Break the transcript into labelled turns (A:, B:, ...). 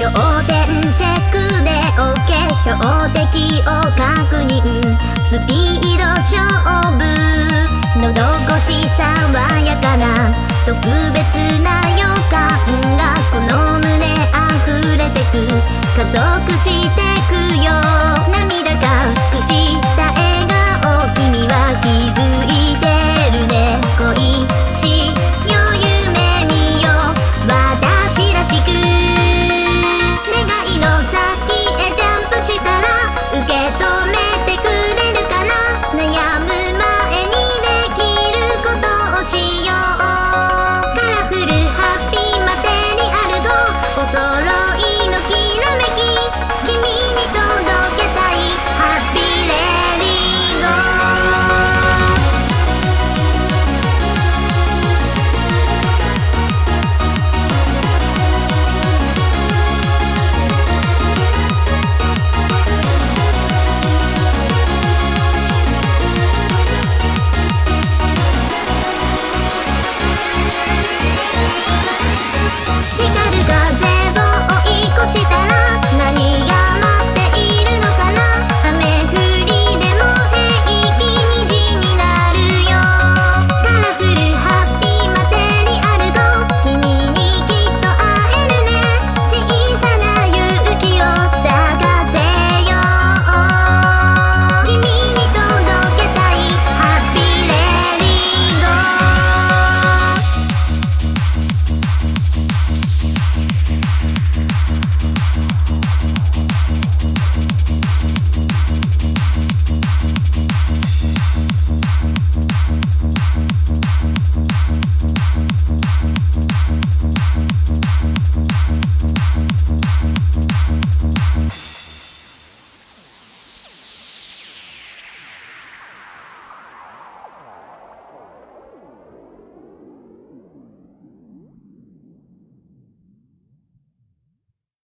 A: 要点チェックで OK 標的を確認。スピード勝負。のど越し爽やかな。特別な予感がこの胸溢れてく。加速して solo